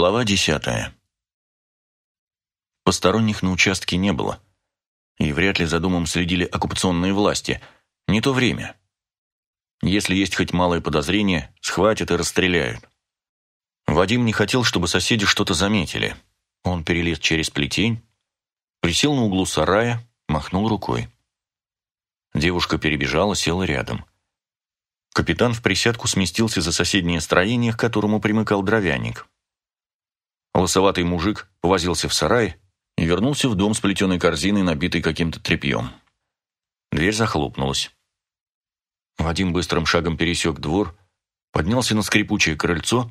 Глава десятая. Посторонних на участке не было, и вряд ли за домом следили оккупационные власти. Не то время. Если есть хоть малое подозрение, схватят и расстреляют. Вадим не хотел, чтобы соседи что-то заметили. Он перелез через плетень, присел на углу сарая, махнул рукой. Девушка перебежала, села рядом. Капитан в присядку сместился за соседнее строение, к которому примыкал дровяник. Лосоватый мужик повозился в сарай и вернулся в дом с плетеной корзиной, набитой каким-то тряпьем. Дверь захлопнулась. Вадим быстрым шагом пересек двор, поднялся на скрипучее крыльцо,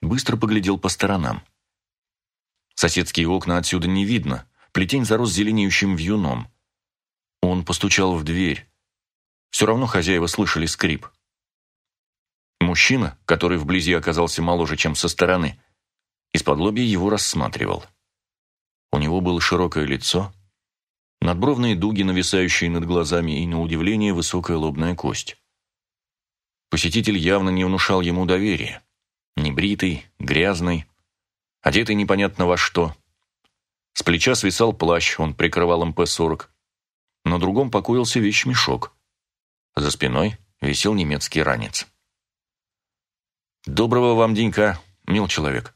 быстро поглядел по сторонам. Соседские окна отсюда не видно, плетень зарос зеленеющим вьюном. Он постучал в дверь. Все равно хозяева слышали скрип. Мужчина, который вблизи оказался моложе, чем со стороны, из-под лобья его рассматривал. У него было широкое лицо, надбровные дуги, нависающие над глазами, и, на удивление, высокая лобная кость. Посетитель явно не внушал ему доверия. Небритый, грязный, одетый непонятно во что. С плеча свисал плащ, он прикрывал МП-40. На другом покоился вещмешок. За спиной висел немецкий ранец. «Доброго вам денька, мил человек», –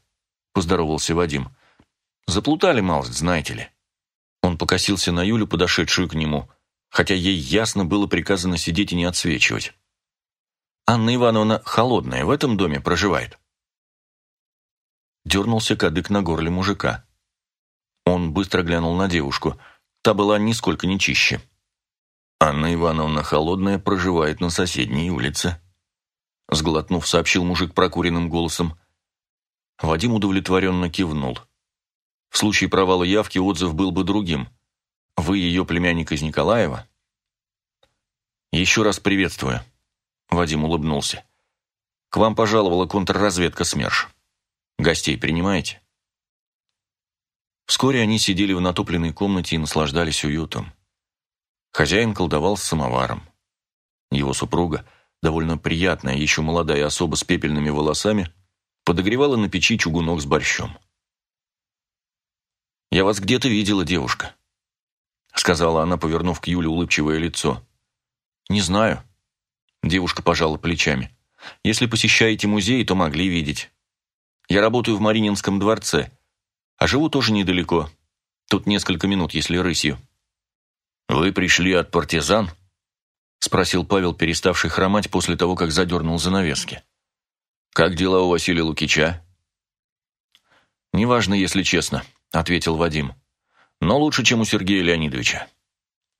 поздоровался Вадим. «Заплутали малость, знаете ли». Он покосился на Юлю, подошедшую к нему, хотя ей ясно было приказано сидеть и не отсвечивать. «Анна Ивановна холодная, в этом доме проживает?» Дернулся кадык на горле мужика. Он быстро глянул на девушку. Та была нисколько не чище. «Анна Ивановна Холодная проживает на соседней улице», сглотнув, сообщил мужик прокуренным голосом. Вадим удовлетворенно кивнул. В случае провала явки отзыв был бы другим. Вы ее племянник из Николаева? Еще раз приветствую. Вадим улыбнулся. К вам пожаловала контрразведка СМЕРШ. Гостей принимаете? Вскоре они сидели в натопленной комнате и наслаждались уютом. Хозяин колдовал с самоваром. Его супруга, довольно приятная, еще молодая особа с пепельными волосами, подогревала на печи чугунок с борщом. «Я вас где-то видела, девушка», — сказала она, повернув к Юле улыбчивое лицо. «Не знаю». Девушка пожала плечами. «Если посещаете музей, то могли видеть. Я работаю в Марининском дворце, а живу тоже недалеко. Тут несколько минут, если рысью». «Вы пришли от партизан?» — спросил Павел, переставший хромать после того, как задернул занавески. «Как дела у Василия Лукича?» «Неважно, если честно», — ответил Вадим. «Но лучше, чем у Сергея Леонидовича.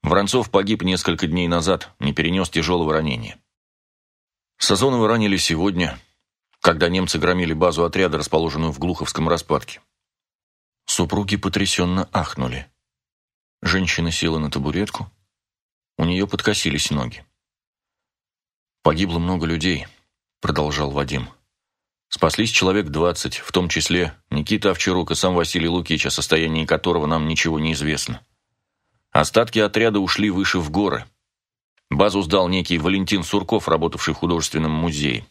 Воронцов погиб несколько дней назад, не перенес тяжелого ранения. Сазонова ранили сегодня, когда немцы громили базу отряда, расположенную в Глуховском распадке. Супруги потрясенно ахнули. Женщина села на табуретку, у нее подкосились ноги. «Погибло много людей», — продолжал Вадим. Спаслись человек двадцать, в том числе Никита Овчарук и сам Василий Лукич, о состоянии которого нам ничего не известно. Остатки отряда ушли выше в горы. Базу сдал некий Валентин Сурков, работавший в художественном музее.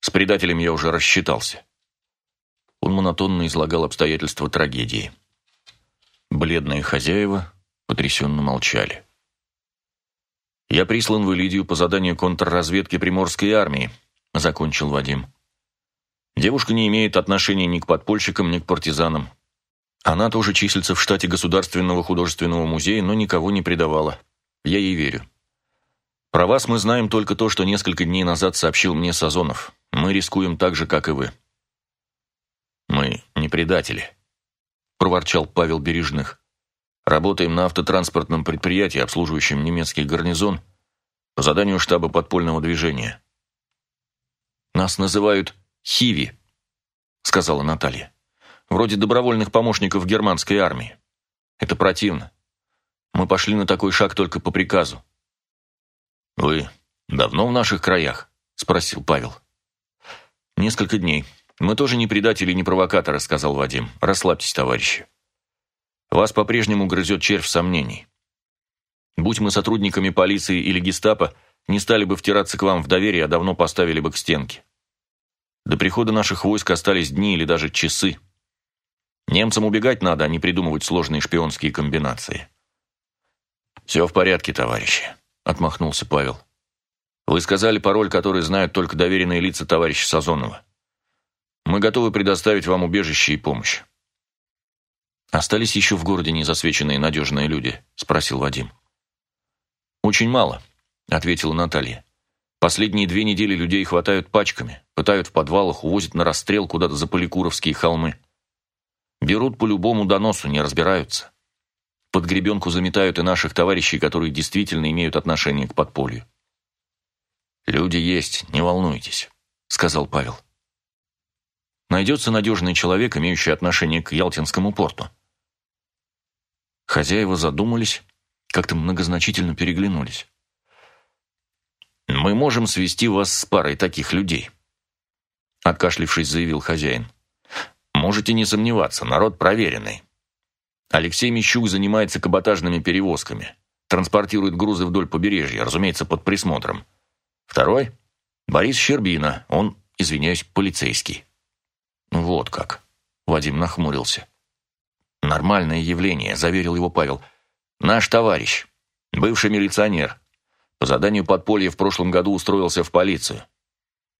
С предателем я уже рассчитался. Он монотонно излагал обстоятельства трагедии. Бледные хозяева потрясенно молчали. «Я прислан в Элидию по заданию контрразведки Приморской армии», — закончил Вадим. Девушка не имеет отношения ни к подпольщикам, ни к партизанам. Она тоже числится в штате Государственного художественного музея, но никого не предавала. Я ей верю. Про вас мы знаем только то, что несколько дней назад сообщил мне Сазонов. Мы рискуем так же, как и вы. Мы не предатели, проворчал Павел Бережных. Работаем на автотранспортном предприятии, обслуживающем немецкий гарнизон, по заданию штаба подпольного движения. Нас называют «Хиви», — сказала Наталья. «Вроде добровольных помощников германской армии. Это противно. Мы пошли на такой шаг только по приказу». «Вы давно в наших краях?» — спросил Павел. «Несколько дней. Мы тоже не предатели, не провокаторы», — сказал Вадим. «Расслабьтесь, товарищи. Вас по-прежнему грызет червь сомнений. Будь мы сотрудниками полиции или гестапо, не стали бы втираться к вам в доверие, а давно поставили бы к стенке. До прихода наших войск остались дни или даже часы. Немцам убегать надо, а не придумывать сложные шпионские комбинации. «Все в порядке, товарищи», — отмахнулся Павел. «Вы сказали пароль, который знают только доверенные лица товарища Сазонова. Мы готовы предоставить вам убежище и помощь». «Остались еще в городе незасвеченные надежные люди?» — спросил Вадим. «Очень мало», — ответила Наталья. «Последние две недели людей хватают пачками, пытают в подвалах, увозят на расстрел куда-то за Поликуровские холмы. Берут по любому доносу, не разбираются. Под гребенку заметают и наших товарищей, которые действительно имеют отношение к подполью. «Люди есть, не волнуйтесь», — сказал Павел. «Найдется надежный человек, имеющий отношение к Ялтинскому порту». Хозяева задумались, как-то многозначительно переглянулись. «Мы можем свести вас с парой таких людей», — откашлившись, заявил хозяин. Можете не сомневаться, народ проверенный. Алексей Мищук занимается каботажными перевозками. Транспортирует грузы вдоль побережья, разумеется, под присмотром. Второй – Борис Щербина, он, извиняюсь, полицейский. Вот как. Вадим нахмурился. Нормальное явление, заверил его Павел. Наш товарищ, бывший милиционер. По заданию подполья в прошлом году устроился в полицию.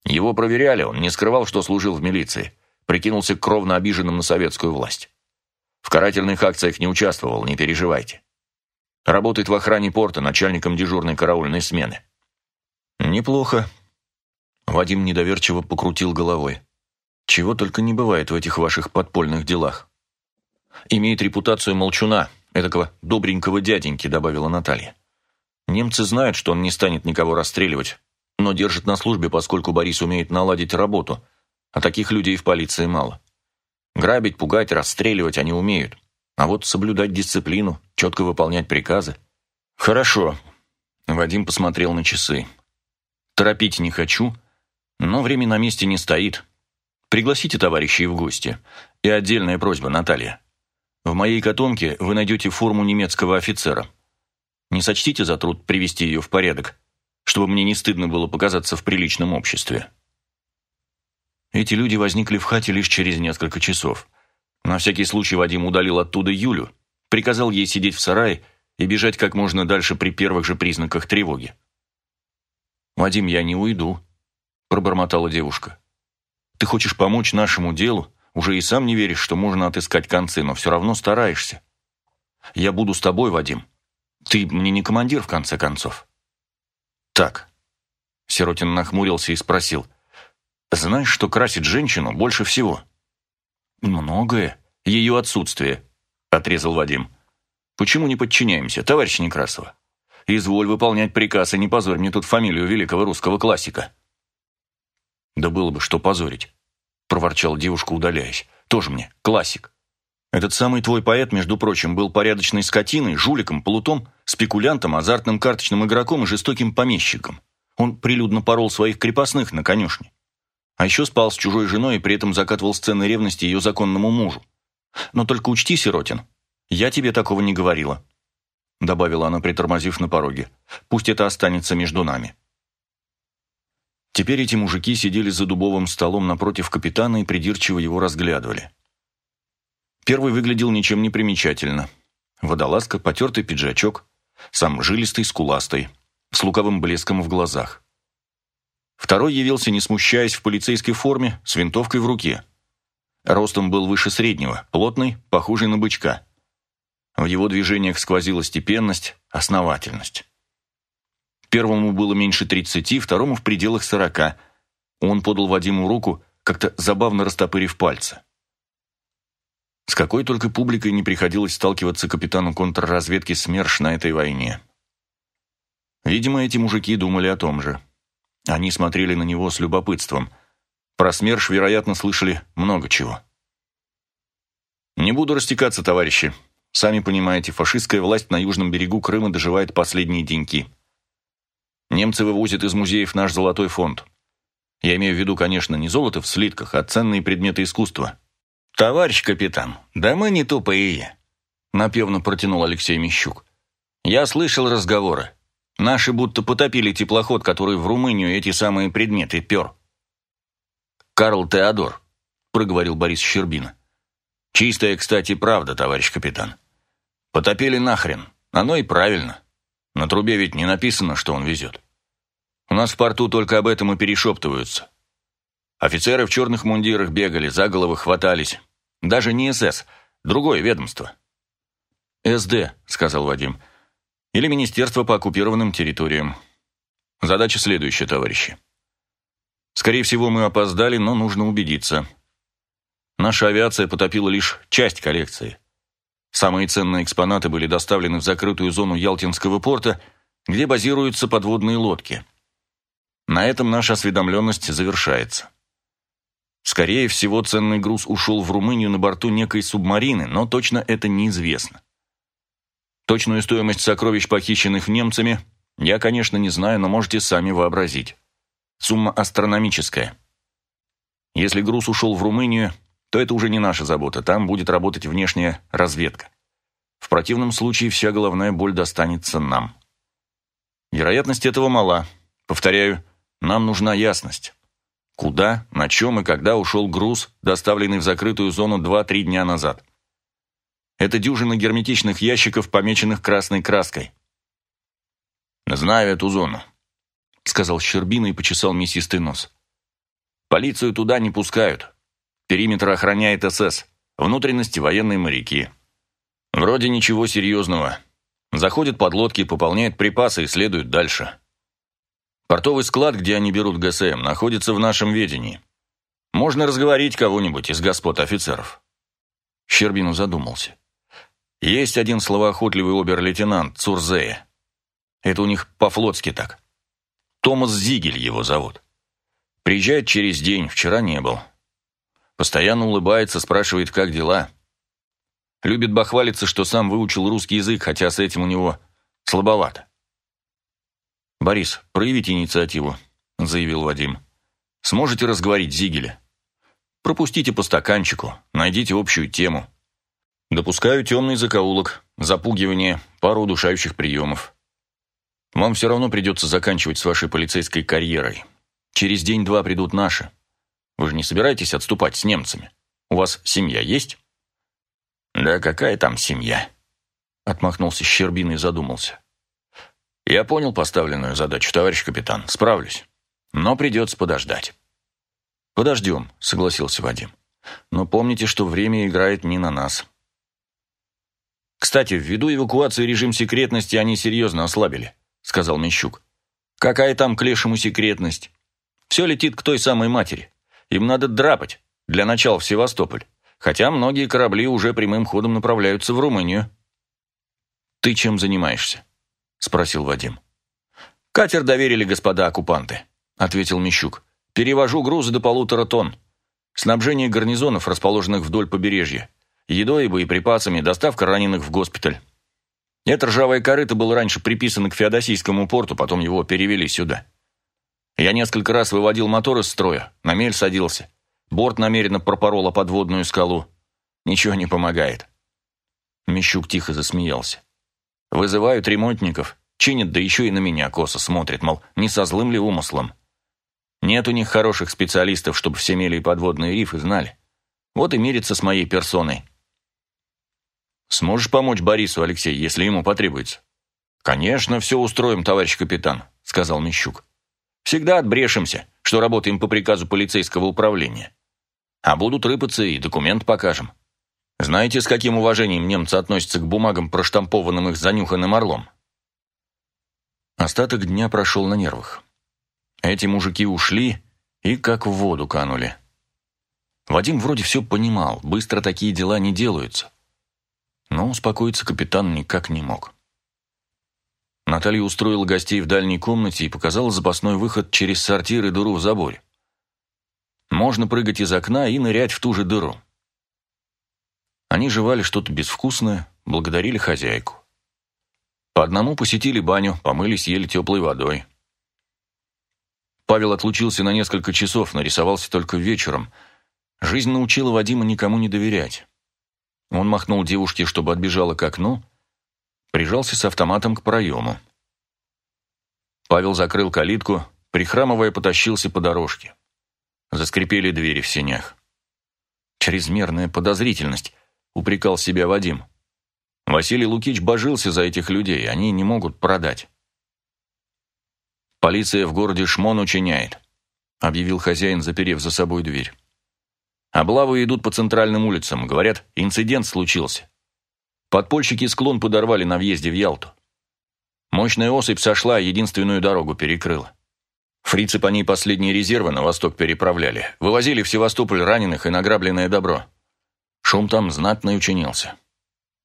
Его проверяли, он не скрывал, что служил в милиции прикинулся кровно обиженным на советскую власть. В карательных акциях не участвовал, не переживайте. Работает в охране порта начальником дежурной караульной смены. Неплохо. Вадим недоверчиво покрутил головой. Чего только не бывает в этих ваших подпольных делах. Имеет репутацию молчуна, этакого добренького дяденьки, добавила Наталья. Немцы знают, что он не станет никого расстреливать, но держит на службе, поскольку Борис умеет наладить работу, а таких людей в полиции мало. Грабить, пугать, расстреливать они умеют. А вот соблюдать дисциплину, четко выполнять приказы. Хорошо. Вадим посмотрел на часы. Торопить не хочу, но время на месте не стоит. Пригласите товарищей в гости. И отдельная просьба, Наталья. В моей котомке вы найдете форму немецкого офицера. Не сочтите за труд привести ее в порядок, чтобы мне не стыдно было показаться в приличном обществе. Эти люди возникли в хате лишь через несколько часов. На всякий случай Вадим удалил оттуда Юлю, приказал ей сидеть в сарае и бежать как можно дальше при первых же признаках тревоги. «Вадим, я не уйду», – пробормотала девушка. «Ты хочешь помочь нашему делу, уже и сам не веришь, что можно отыскать концы, но все равно стараешься. Я буду с тобой, Вадим. Ты мне не командир, в конце концов». «Так». Сиротин нахмурился и спросил – знаешь, что красит женщину больше всего? Многое. Ее отсутствие, отрезал Вадим. Почему не подчиняемся, товарищ Некрасова? Изволь выполнять приказ, и не позорь мне тут фамилию великого русского классика. Да было бы что позорить, проворчал девушка, удаляясь. Тоже мне, классик. Этот самый твой поэт, между прочим, был порядочной скотиной, жуликом, плутом, спекулянтом, азартным карточным игроком и жестоким помещиком. Он прилюдно порол своих крепостных на конюшне. А еще спал с чужой женой и при этом закатывал сцены ревности ее законному мужу. Но только учти, Сиротин, я тебе такого не говорила. Добавила она, притормозив на пороге. Пусть это останется между нами. Теперь эти мужики сидели за дубовым столом напротив капитана и придирчиво его разглядывали. Первый выглядел ничем не примечательно. Водолазка, потертый пиджачок, сам жилистый, скуластый, с луковым блеском в глазах. Второй явился, не смущаясь, в полицейской форме, с винтовкой в руке. Ростом был выше среднего, плотный, похожий на бычка. В его движениях сквозила степенность, основательность. Первому было меньше тридцати, второму в пределах сорока. Он подал Вадиму руку, как-то забавно растопырив пальцы. С какой только публикой не приходилось сталкиваться капитану контрразведки СМЕРШ на этой войне. Видимо, эти мужики думали о том же. Они смотрели на него с любопытством. Про СМЕРШ, вероятно, слышали много чего. «Не буду растекаться, товарищи. Сами понимаете, фашистская власть на южном берегу Крыма доживает последние деньки. Немцы вывозят из музеев наш золотой фонд. Я имею в виду, конечно, не золото в слитках, а ценные предметы искусства. «Товарищ капитан, да мы не тупые», — напевно протянул Алексей Мищук. «Я слышал разговоры. Наши будто потопили теплоход, который в Румынию эти самые предметы пер. Карл Теодор», — проговорил Борис Щербина. «Чистая, кстати, правда, товарищ капитан. Потопили нахрен. Оно и правильно. На трубе ведь не написано, что он везет. У нас в порту только об этом и перешептываются. Офицеры в черных мундирах бегали, за головы хватались. Даже не СС, другое ведомство. «СД», — сказал Вадим. «Или Министерство по оккупированным территориям. Задача следующая, товарищи. Скорее всего, мы опоздали, но нужно убедиться. Наша авиация потопила лишь часть коллекции. Самые ценные экспонаты были доставлены в закрытую зону Ялтинского порта, где базируются подводные лодки. На этом наша осведомленность завершается. Скорее всего, ценный груз ушел в Румынию на борту некой субмарины, но точно это неизвестно. Точную стоимость сокровищ, похищенных немцами, я, конечно, не знаю, но можете сами вообразить. Сумма астрономическая. Если груз ушел в Румынию, то это уже не наша забота, там будет работать внешняя разведка. В противном случае вся головная боль достанется нам. Вероятность этого мала. Повторяю, нам нужна ясность. Куда, на чем и когда ушел груз, доставленный в закрытую зону 2-3 дня назад. Это дюжина герметичных ящиков, помеченных красной краской. «Знаю эту зону», — сказал Щербина и почесал мясистый нос. «Полицию туда не пускают. Периметр охраняет СС. Внутренности военные моряки. Вроде ничего серьезного. Заходят под лодки, пополняют припасы и следуют дальше. Портовый склад, где они берут ГСМ, находится в нашем ведении. Можно разговорить кого-нибудь из господ офицеров. Щербину задумался. Есть один словоохотливый обер-лейтенант Цурзея. Это у них по-флотски так. Томас Зигель его зовут. Приезжает через день, вчера не был. Постоянно улыбается, спрашивает, как дела. Любит бахвалиться, что сам выучил русский язык, хотя с этим у него слабовато. «Борис, проявите инициативу», — заявил Вадим. «Сможете разговорить Зигеля? Пропустите по стаканчику, найдите общую тему. Допускаю темный закоулок, запугивание, пару удушающих приемов. Вам все равно придется заканчивать с вашей полицейской карьерой. Через день-два придут наши. Вы же не собираетесь отступать с немцами? У вас семья есть?» «Да какая там семья?» Отмахнулся Щербин и задумался. «Я понял поставленную задачу, товарищ капитан. Справлюсь. Но придется подождать». «Подождем», — согласился Вадим. «Но помните, что время играет не на нас». «Кстати, ввиду эвакуации режим секретности они серьезно ослабили», — сказал Мещук. «Какая там к лешему секретность? Все летит к той самой матери. Им надо драпать. Для начала в Севастополь. Хотя многие корабли уже прямым ходом направляются в Румынию». «Ты чем занимаешься?» — спросил Вадим. «Катер доверили господа оккупанты», — ответил Мещук. «Перевожу грузы до полутора тонн. Снабжение гарнизонов, расположенных вдоль побережья. Едой и боеприпасами, доставка раненых в госпиталь. Это ржавое корыто было раньше приписано к Феодосийскому порту, потом его перевели сюда. Я несколько раз выводил мотор из строя, на мель садился. Борт намеренно пропорола подводную скалу. Ничего не помогает». Мещук тихо засмеялся. Вызывают ремонтников, чинят, да еще и на меня косо смотрят, мол, не со злым ли умыслом. Нет у них хороших специалистов, чтобы все мели и подводные рифы знали. Вот и мирится с моей персоной. Сможешь помочь Борису, Алексей, если ему потребуется? Конечно, все устроим, товарищ капитан, сказал Мещук. Всегда отбрешемся, что работаем по приказу полицейского управления. А будут рыпаться и документ покажем. Знаете, с каким уважением немцы относятся к бумагам, проштампованным их занюханным орлом? Остаток дня прошел на нервах. Эти мужики ушли и как в воду канули. Вадим вроде все понимал, быстро такие дела не делаются. Но успокоиться капитан никак не мог. Наталья устроила гостей в дальней комнате и показала запасной выход через сортир и дыру в заборе. Можно прыгать из окна и нырять в ту же дыру. Они жевали что-то безвкусное, благодарили хозяйку. По одному посетили баню, помылись, ели теплой водой. Павел отлучился на несколько часов, нарисовался только вечером. Жизнь научила Вадима никому не доверять. Он махнул девушке, чтобы отбежала к окну, прижался с автоматом к проему. Павел закрыл калитку, прихрамывая, потащился по дорожке. Заскрипели двери в сенях. Чрезмерная подозрительность, упрекал себя Вадим. Василий Лукич божился за этих людей, они не могут продать. «Полиция в городе Шмон учиняет», — объявил хозяин, заперев за собой дверь. «Облавы идут по центральным улицам. Говорят, инцидент случился. Подпольщики склон подорвали на въезде в Ялту. Мощная осыпь сошла, единственную дорогу перекрыла. Фрицы по ней последние резервы на восток переправляли. Вывозили в Севастополь раненых и награбленное добро. Шум там знатно учинился.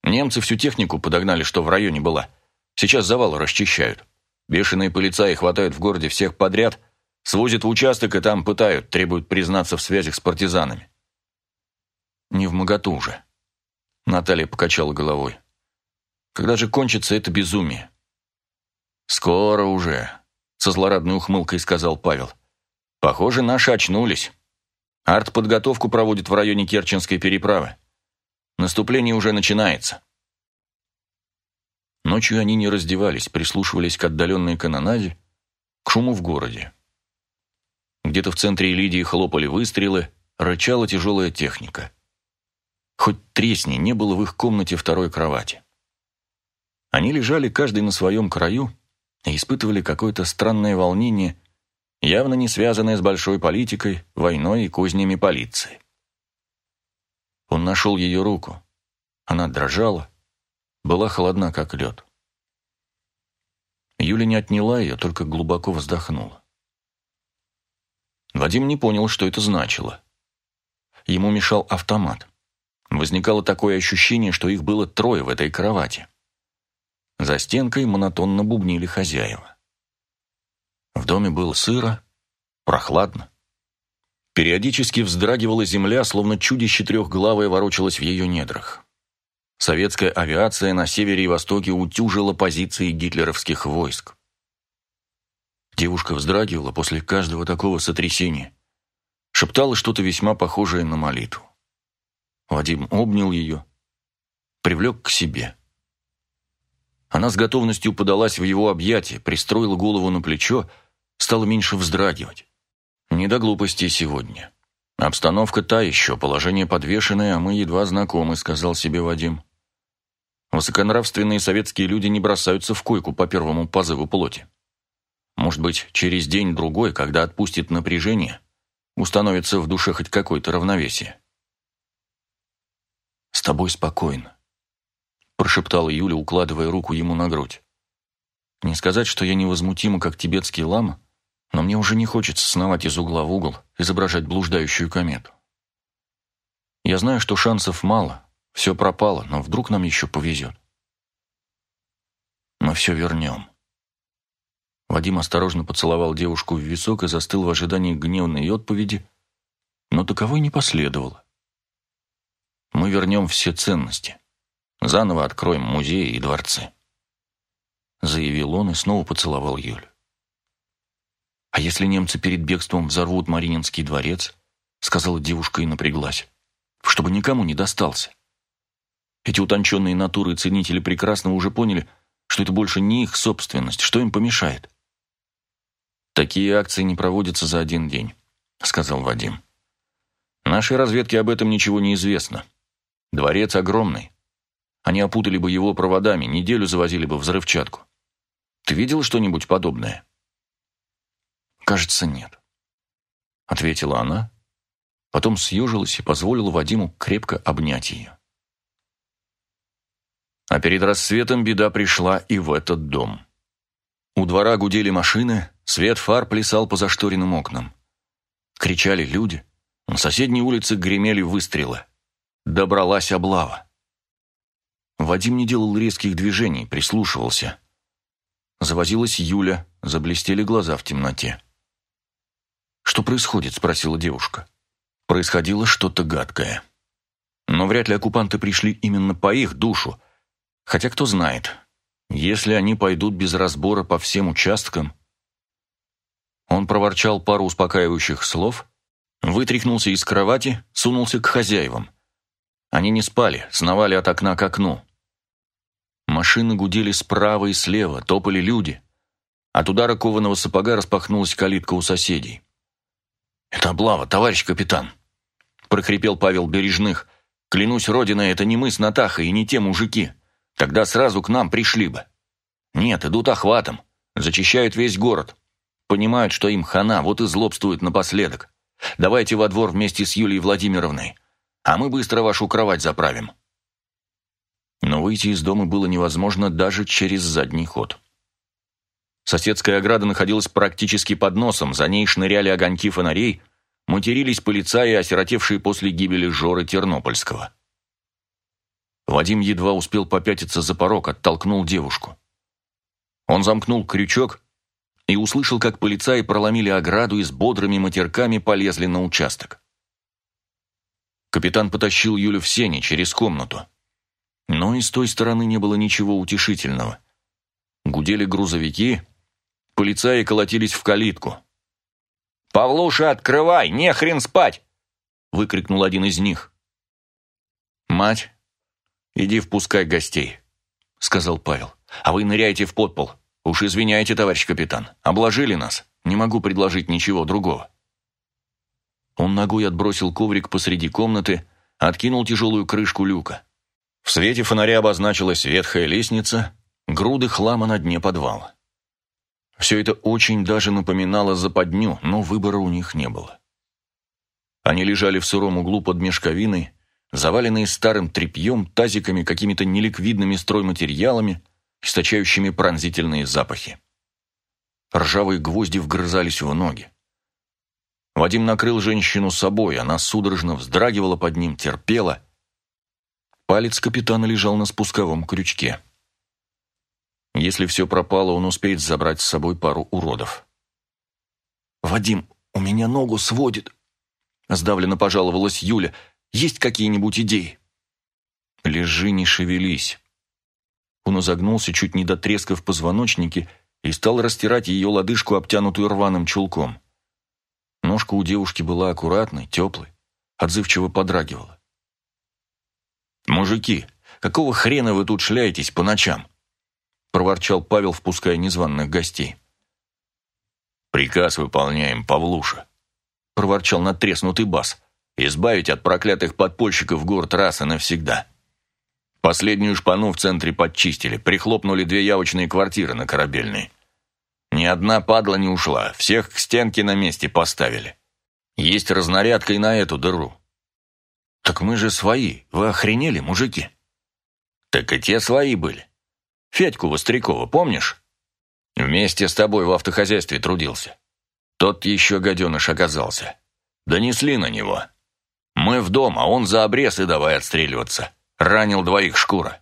Немцы всю технику подогнали, что в районе была. Сейчас завал расчищают. Бешеные полицаи хватают в городе всех подряд, свозят в участок и там пытают, требуют признаться в связях с партизанами. Не в моготу уже. Наталья покачала головой. Когда же кончится это безумие? Скоро уже, со злорадной ухмылкой сказал Павел. Похоже, наши очнулись. Артподготовку проводят в районе Керченской переправы. Наступление уже начинается. Ночью они не раздевались, прислушивались к отдаленной канонаде, к шуму в городе. Где-то в центре Лидии хлопали выстрелы, рычала тяжелая техника. Хоть тресни, не было в их комнате второй кровати. Они лежали каждый на своем краю и испытывали какое-то странное волнение, явно не связанное с большой политикой, войной и кузнями полиции. Он нашел ее руку. Она дрожала, была холодна, как лед. Юля не отняла ее, только глубоко вздохнула. Вадим не понял, что это значило. Ему мешал автомат. Возникало такое ощущение, что их было трое в этой кровати. За стенкой монотонно бубнили хозяева. В доме было сыро, прохладно. Периодически вздрагивала земля, словно чудище трехглавое ворочалось в ее недрах. Советская авиация на севере и востоке утюжила позиции гитлеровских войск. Девушка вздрагивала после каждого такого сотрясения. Шептала что-то весьма похожее на молитву. Вадим обнял ее, привлек к себе. Она с готовностью подалась в его объятия, пристроила голову на плечо, стала меньше вздрагивать. Не до глупости сегодня. Обстановка та еще, положение подвешенное, а мы едва знакомы, сказал себе Вадим. Высоконравственные советские люди не бросаются в койку по первому позыву плоти. Может быть, через день-другой, когда отпустит напряжение, установится в душе хоть какое-то равновесие. «С тобой спокойно», – прошептала Юля, укладывая руку ему на грудь. «Не сказать, что я невозмутима, как тибетский лама, но мне уже не хочется сновать из угла в угол, изображать блуждающую комету. Я знаю, что шансов мало, все пропало, но вдруг нам еще повезет. Мы все вернем». Вадим осторожно поцеловал девушку в висок и застыл в ожидании гневной отповеди, но таковой не последовало. «Мы вернем все ценности. Заново откроем музеи и дворцы», — заявил он и снова поцеловал Юлю. «А если немцы перед бегством взорвут Марининский дворец?» — сказала девушка и напряглась. «Чтобы никому не достался. Эти утонченные натуры ценители прекрасно уже поняли, что это больше не их собственность. Что им помешает?» «Такие акции не проводятся за один день», — сказал Вадим. «Нашей разведке об этом ничего не известно. Дворец огромный. Они опутали бы его проводами, неделю завозили бы взрывчатку. Ты видел что-нибудь подобное?» «Кажется, нет», — ответила она, потом съежилась и позволила Вадиму крепко обнять ее. А перед рассветом беда пришла и в этот дом. У двора гудели машины, свет фар плясал по зашторенным окнам. Кричали люди, на соседней улице гремели выстрелы. Добралась облава. Вадим не делал резких движений, прислушивался. Завозилась Юля, заблестели глаза в темноте. «Что происходит?» – спросила девушка. Происходило что-то гадкое. Но вряд ли оккупанты пришли именно по их душу. Хотя кто знает, если они пойдут без разбора по всем участкам... Он проворчал пару успокаивающих слов, вытряхнулся из кровати, сунулся к хозяевам. Они не спали, сновали от окна к окну. Машины гудели справа и слева, топали люди. От удара кованого сапога распахнулась калитка у соседей. «Это облава, товарищ капитан!» прохрипел Павел Бережных. «Клянусь Родиной, это не мы с Натахой и не те мужики. Тогда сразу к нам пришли бы. Нет, идут охватом, зачищают весь город. Понимают, что им хана, вот и злобствуют напоследок. Давайте во двор вместе с Юлией Владимировной, а мы быстро вашу кровать заправим». Но выйти из дома было невозможно даже через задний ход. Соседская ограда находилась практически под носом, за ней шныряли огоньки фонарей, матерились полицаи, осиротевшие после гибели Жоры Тернопольского. Вадим едва успел попятиться за порог, оттолкнул девушку. Он замкнул крючок и услышал, как полицаи проломили ограду и с бодрыми матерками полезли на участок. Капитан потащил Юлю в сене через комнату. Но и с той стороны не было ничего утешительного. Гудели грузовики, полицаи колотились в калитку. «Павлуша, открывай! Не хрен спать!» — выкрикнул один из них. «Мать, иди впускай гостей», — сказал Павел. «А вы ныряйте в подпол. Уж извиняйте, товарищ капитан, обложили нас. Не могу предложить ничего другого». Он ногой отбросил коврик посреди комнаты, откинул тяжелую крышку люка. В свете фонаря обозначилась ветхая лестница, груды хлама на дне подвала. Все это очень даже напоминало западню, но выбора у них не было. Они лежали в сыром углу под мешковиной, заваленные старым тряпьем, тазиками, какими-то неликвидными стройматериалами, источающими пронзительные запахи. Ржавые гвозди вгрызались в ноги. Вадим накрыл женщину собой, она судорожно вздрагивала под ним, терпела. Палец капитана лежал на спусковом крючке. Если все пропало, он успеет забрать с собой пару уродов. «Вадим, у меня ногу сводит!» Сдавленно пожаловалась Юля. «Есть какие-нибудь идеи?» «Лежи, не шевелись». Он изогнулся, чуть не до треска в позвоночнике, и стал растирать ее лодыжку, обтянутую рваным чулком. Ножка у девушки была аккуратной, теплой, отзывчиво подрагивала. «Мужики, какого хрена вы тут шляетесь по ночам?» – проворчал Павел, впуская незваных гостей. «Приказ выполняем, Павлуша», – проворчал надтреснутый бас. «Избавить от проклятых подпольщиков город раз и навсегда». Последнюю шпану в центре подчистили, прихлопнули две явочные квартиры на корабельной. Ни одна падла не ушла, всех к стенке на месте поставили. Есть разнарядка и на эту дыру. Так мы же свои, вы охренели, мужики? Так и те свои были. Федьку Вострякова, помнишь? Вместе с тобой в автохозяйстве трудился. Тот еще гаденыш оказался. Донесли на него. Мы в дом, а он за обрез и давай отстреливаться. Ранил двоих шкура.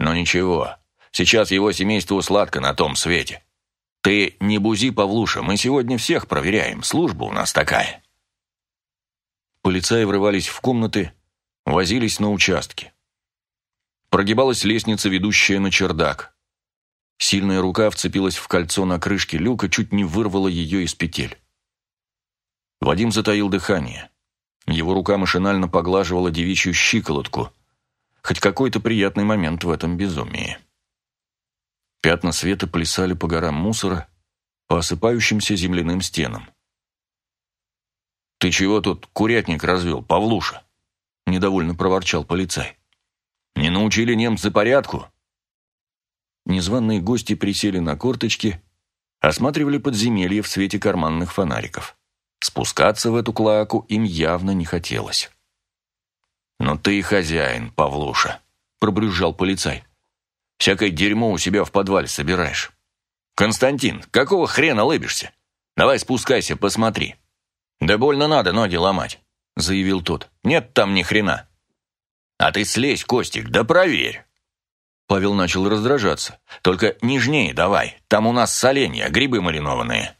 Но ничего, сейчас его семейству сладко на том свете. Ты не бузи, Павлуша, мы сегодня всех проверяем, служба у нас такая. Полицаи врывались в комнаты, возились на участке. Прогибалась лестница, ведущая на чердак. Сильная рука вцепилась в кольцо на крышке люка, чуть не вырвала ее из петель. Вадим затаил дыхание. Его рука машинально поглаживала девичью щиколотку. Хоть какой-то приятный момент в этом безумии. Пятна света плясали по горам мусора, по осыпающимся земляным стенам. «Ты чего тут курятник развел, Павлуша?» – недовольно проворчал полицай. Не научили немцы порядку?» Незваные гости присели на корточки, осматривали подземелье в свете карманных фонариков. Спускаться в эту клаку им явно не хотелось. «Но ты и хозяин, Павлуша», — пробрюзжал полицай. «Всякое дерьмо у себя в подвале собираешь. Константин, какого хрена лыбишься? Давай спускайся, посмотри». «Да больно надо ноги ломать», — заявил тот. «Нет там ни хрена». «А ты слезь, Костик, да проверь!» Павел начал раздражаться. «Только нежнее давай, там у нас соленья, грибы маринованные».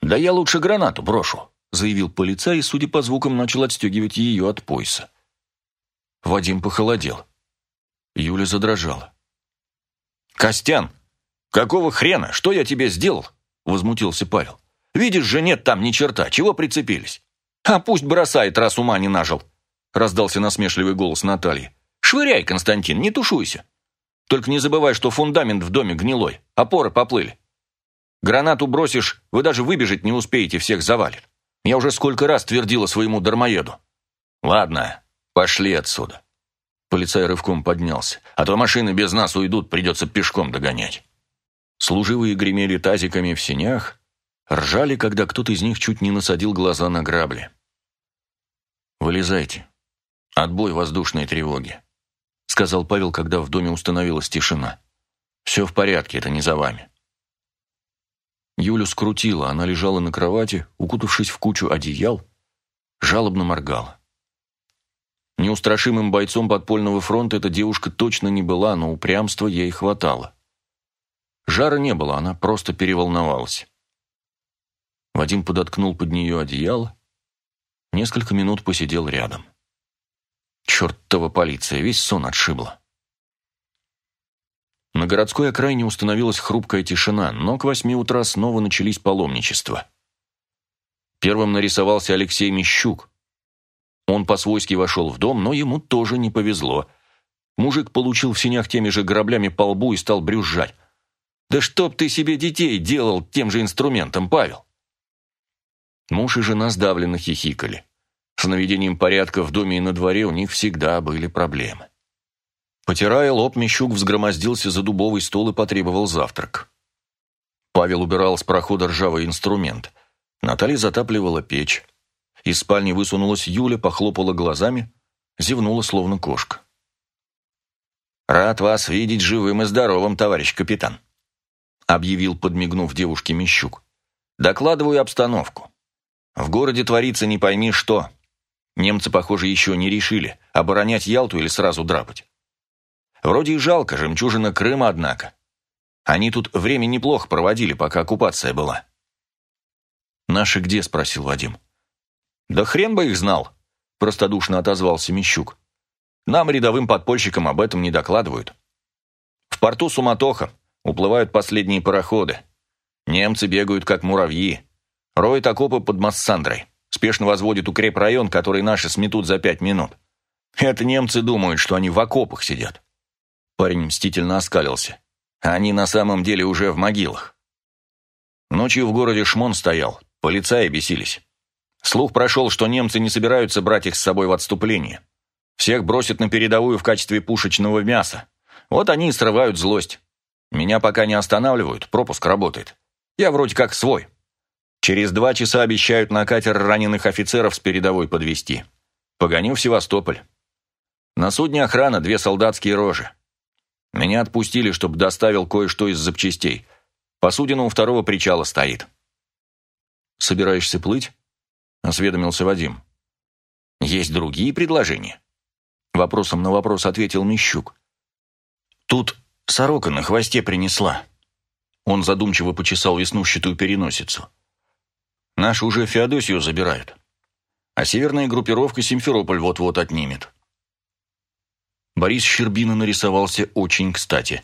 «Да я лучше гранату брошу», — заявил полицай и, судя по звукам, начал отстегивать ее от пояса. Вадим похолодел. Юля задрожала. «Костян, какого хрена? Что я тебе сделал?» — возмутился Павел. «Видишь же, нет там ни черта. Чего прицепились? А пусть бросает, раз ума не нажил раздался насмешливый голос Натальи. «Швыряй, Константин, не тушуйся. Только не забывай, что фундамент в доме гнилой, опоры поплыли. Гранату бросишь, вы даже выбежать не успеете, всех завалит. Я уже сколько раз твердила своему дармоеду. Ладно, пошли отсюда. Полицай рывком поднялся. А то машины без нас уйдут, придется пешком догонять. Служивые гремели тазиками в сенях, ржали, когда кто-то из них чуть не насадил глаза на грабли. «Вылезайте. Отбой воздушной тревоги», — сказал Павел, когда в доме установилась тишина. «Все в порядке, это не за вами». Юлю скрутила, она лежала на кровати, укутавшись в кучу одеял, жалобно моргала. Неустрашимым бойцом подпольного фронта эта девушка точно не была, но упрямства ей хватало. Жара не было, она просто переволновалась. Вадим подоткнул под нее одеяло, несколько минут посидел рядом. Чертова полиция, весь сон отшибла. На городской окраине установилась хрупкая тишина, но к восьми утра снова начались паломничества. Первым нарисовался Алексей Мещук. Он по-свойски вошел в дом, но ему тоже не повезло. Мужик получил в синях теми же граблями по лбу и стал брюзжать. «Да чтоб ты себе детей делал тем же инструментом, Павел!» Муж и жена сдавленно хихикали. С наведением порядка в доме и на дворе у них всегда были проблемы. Потирая лоб, Мещук взгромоздился за дубовый стол и потребовал завтрак. Павел убирал с прохода ржавый инструмент. Наталья затапливала печь. Из спальни высунулась Юля, похлопала глазами, зевнула, словно кошка. «Рад вас видеть живым и здоровым, товарищ капитан», объявил, подмигнув девушке Мещук. «Докладываю обстановку. В городе творится не пойми что. Немцы, похоже, еще не решили, оборонять Ялту или сразу драпать. Вроде и жалко, жемчужина Крыма, однако. Они тут время неплохо проводили, пока оккупация была. «Наши где?» – спросил Вадим. «Да хрен бы их знал», – простодушно отозвался Мещук. «Нам, рядовым подпольщикам, об этом не докладывают. В порту суматоха, уплывают последние пароходы. Немцы бегают, как муравьи. Роют окопы под Массандрой. Спешно возводят укрепрайон, который наши сметут за пять минут. Это немцы думают, что они в окопах сидят. Парень мстительно оскалился. Они на самом деле уже в могилах. Ночью в городе Шмон стоял, полицаи бесились. Слух прошел, что немцы не собираются брать их с собой в отступление. Всех бросят на передовую в качестве пушечного мяса. Вот они и срывают злость. Меня пока не останавливают, пропуск работает. Я вроде как свой. Через два часа обещают на катер раненых офицеров с передовой подвести. Погоню в Севастополь. На судне охрана, две солдатские рожи. Меня отпустили, чтобы доставил кое-что из запчастей. Посудина у второго причала стоит. «Собираешься плыть?» – осведомился Вадим. «Есть другие предложения?» Вопросом на вопрос ответил Мещук. «Тут сорока на хвосте принесла». Он задумчиво почесал веснущатую переносицу. «Наши уже Феодосию забирают. А северная группировка Симферополь вот-вот отнимет. Борис Щербина нарисовался очень кстати.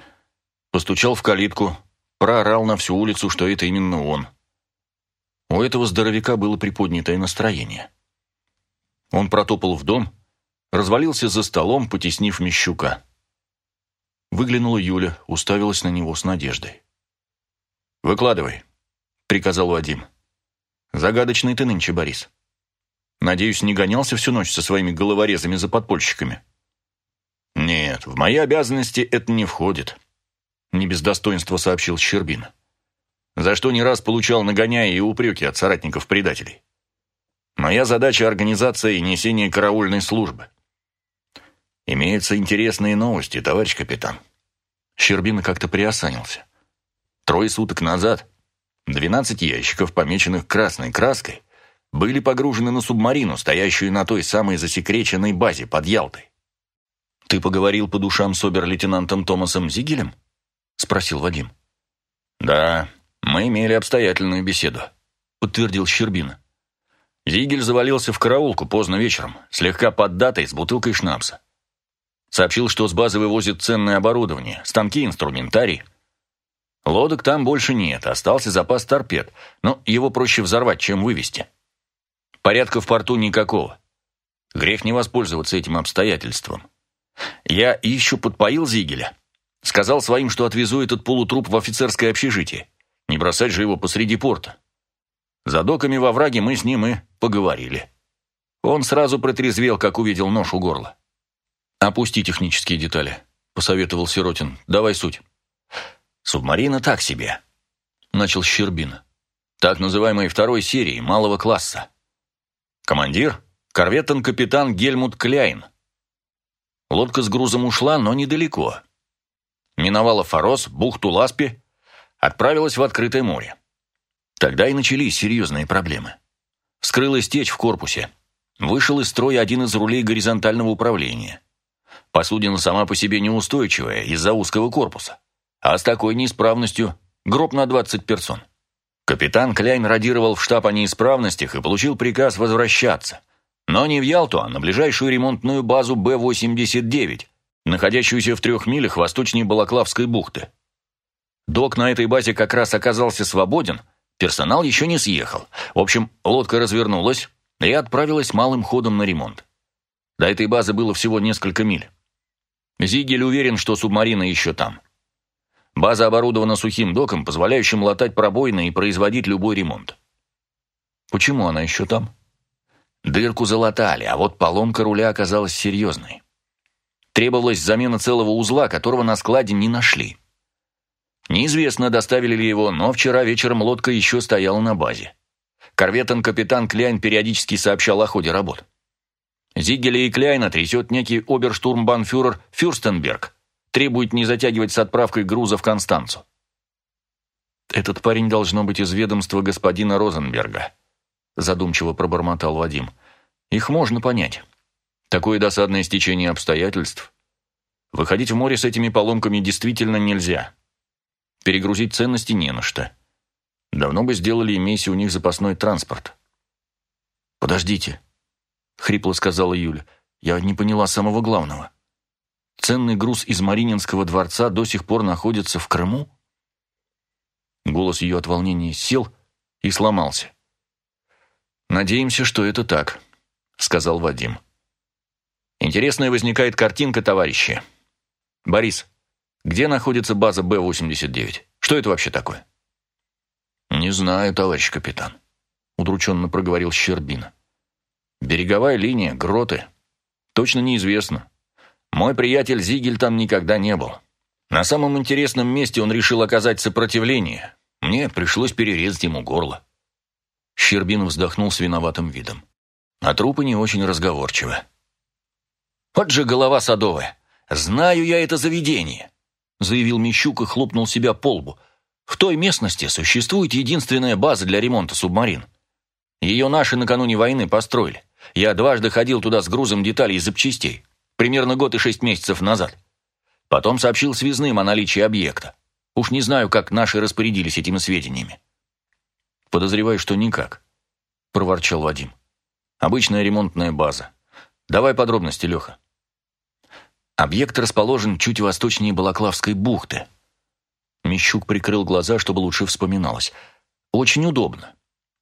Постучал в калитку, проорал на всю улицу, что это именно он. У этого здоровяка было приподнятое настроение. Он протопал в дом, развалился за столом, потеснив Мещука. Выглянула Юля, уставилась на него с надеждой. «Выкладывай», — приказал Вадим. «Загадочный ты нынче, Борис. Надеюсь, не гонялся всю ночь со своими головорезами за подпольщиками?» «Нет, в мои обязанности это не входит», — не без достоинства сообщил Щербин. «За что не раз получал нагоняя и упреки от соратников-предателей. Моя задача — организация и несение караульной службы. Имеются интересные новости, товарищ капитан». Щербин как-то приосанился. Трое суток назад двенадцать ящиков, помеченных красной краской, были погружены на субмарину, стоящую на той самой засекреченной базе под Ялтой. «Ты поговорил по душам с обер-лейтенантом Томасом Зигелем?» — спросил Вадим. «Да, мы имели обстоятельную беседу», — подтвердил Щербина. Зигель завалился в караулку поздно вечером, слегка под датой, с бутылкой шнапса. Сообщил, что с базы вывозят ценное оборудование, станки, инструментарий. Лодок там больше нет, остался запас торпед, но его проще взорвать, чем вывести. Порядка в порту никакого. Грех не воспользоваться этим обстоятельством. Я еще подпоил Зигеля. Сказал своим, что отвезу этот полутруп в офицерское общежитие. Не бросать же его посреди порта. За доками во враге мы с ним и поговорили. Он сразу протрезвел, как увидел нож у горла. «Опусти технические детали», — посоветовал Сиротин. «Давай суть». «Субмарина так себе», — начал Щербин. «Так называемой второй серии, малого класса. Командир — корветтон-капитан Гельмут Кляйн. Лодка с грузом ушла, но недалеко. Миновала Форос, бухту Ласпи, отправилась в открытое море. Тогда и начались серьезные проблемы. Вскрылась течь в корпусе. Вышел из строя один из рулей горизонтального управления. Посудина сама по себе неустойчивая из-за узкого корпуса. А с такой неисправностью гроб на 20 персон. Капитан Кляйн радировал в штаб о неисправностях и получил приказ возвращаться. Но не в Ялту, а на ближайшую ремонтную базу Б-89, находящуюся в трех милях восточнее Балаклавской бухты. Док на этой базе как раз оказался свободен, персонал еще не съехал. В общем, лодка развернулась и отправилась малым ходом на ремонт. До этой базы было всего несколько миль. Зигель уверен, что субмарина еще там. База оборудована сухим доком, позволяющим латать пробоины и производить любой ремонт. Почему она еще там? Дырку залатали, а вот поломка руля оказалась серьезной. Требовалась замена целого узла, которого на складе не нашли. Неизвестно, доставили ли его, но вчера вечером лодка еще стояла на базе. Корветон-капитан Кляйн периодически сообщал о ходе работ. Зигеля и Кляйна трясет некий оберштурмбанфюрер Фюрстенберг, требует не затягивать с отправкой груза в Констанцу. «Этот парень должно быть из ведомства господина Розенберга», задумчиво пробормотал Вадим. «Их можно понять. Такое досадное стечение обстоятельств. Выходить в море с этими поломками действительно нельзя. Перегрузить ценности не на что. Давно бы сделали, имейся у них запасной транспорт». «Подождите», — хрипло сказала Юля. «Я не поняла самого главного. Ценный груз из Марининского дворца до сих пор находится в Крыму?» Голос ее от волнения сел и сломался. «Надеемся, что это так», — сказал Вадим. «Интересная возникает картинка, товарищи. Борис, где находится база Б-89? Что это вообще такое?» «Не знаю, товарищ капитан», — удрученно проговорил Щербина. «Береговая линия, гроты. Точно неизвестно. Мой приятель Зигель там никогда не был. На самом интересном месте он решил оказать сопротивление. Мне пришлось перерезать ему горло». Щербин вздохнул с виноватым видом. А трупы не очень разговорчивы. «Вот же голова садовая! Знаю я это заведение!» заявил Мещук и хлопнул себя по лбу. «В той местности существует единственная база для ремонта субмарин. Ее наши накануне войны построили. Я дважды ходил туда с грузом деталей и запчастей. Примерно год и шесть месяцев назад. Потом сообщил связным о наличии объекта. Уж не знаю, как наши распорядились этими сведениями. «Подозреваю, что никак», – проворчал Вадим. «Обычная ремонтная база. Давай подробности, Леха». Объект расположен чуть восточнее Балаклавской бухты. Мещук прикрыл глаза, чтобы лучше вспоминалось. Очень удобно.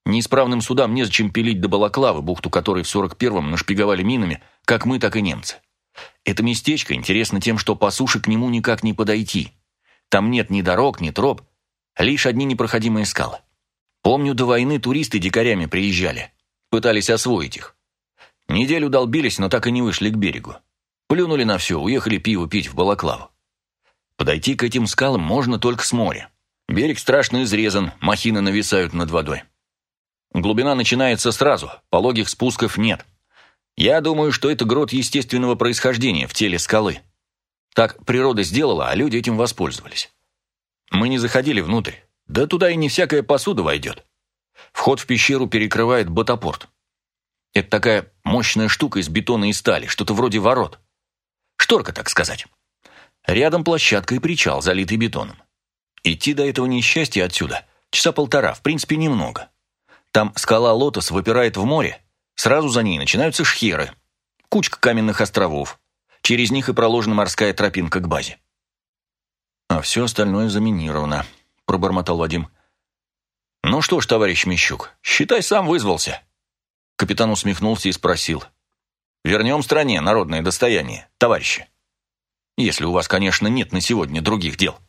Неисправным судам незачем пилить до Балаклавы, бухту которой в 41-м нашпиговали минами, как мы, так и немцы. Это местечко интересно тем, что по суше к нему никак не подойти. Там нет ни дорог, ни троп, лишь одни непроходимые скалы. Помню, до войны туристы дикарями приезжали. Пытались освоить их. Неделю долбились, но так и не вышли к берегу. Плюнули на все, уехали пиво пить в Балаклаву. Подойти к этим скалам можно только с моря. Берег страшно изрезан, махины нависают над водой. Глубина начинается сразу, пологих спусков нет. Я думаю, что это грот естественного происхождения в теле скалы. Так природа сделала, а люди этим воспользовались. Мы не заходили внутрь, да туда и не всякая посуда войдет. Вход в пещеру перекрывает ботопорт. Это такая мощная штука из бетона и стали, что-то вроде ворот. Шторка, так сказать. Рядом площадка и причал, залитый бетоном. Идти до этого несчастья отсюда часа полтора, в принципе, немного. Там скала Лотос выпирает в море, сразу за ней начинаются шхеры, кучка каменных островов. Через них и проложена морская тропинка к базе. А все остальное заминировано пробормотал Вадим. «Ну что ж, товарищ Мещук, считай, сам вызвался». Капитан усмехнулся и спросил. «Вернем стране народное достояние, товарищи. Если у вас, конечно, нет на сегодня других дел».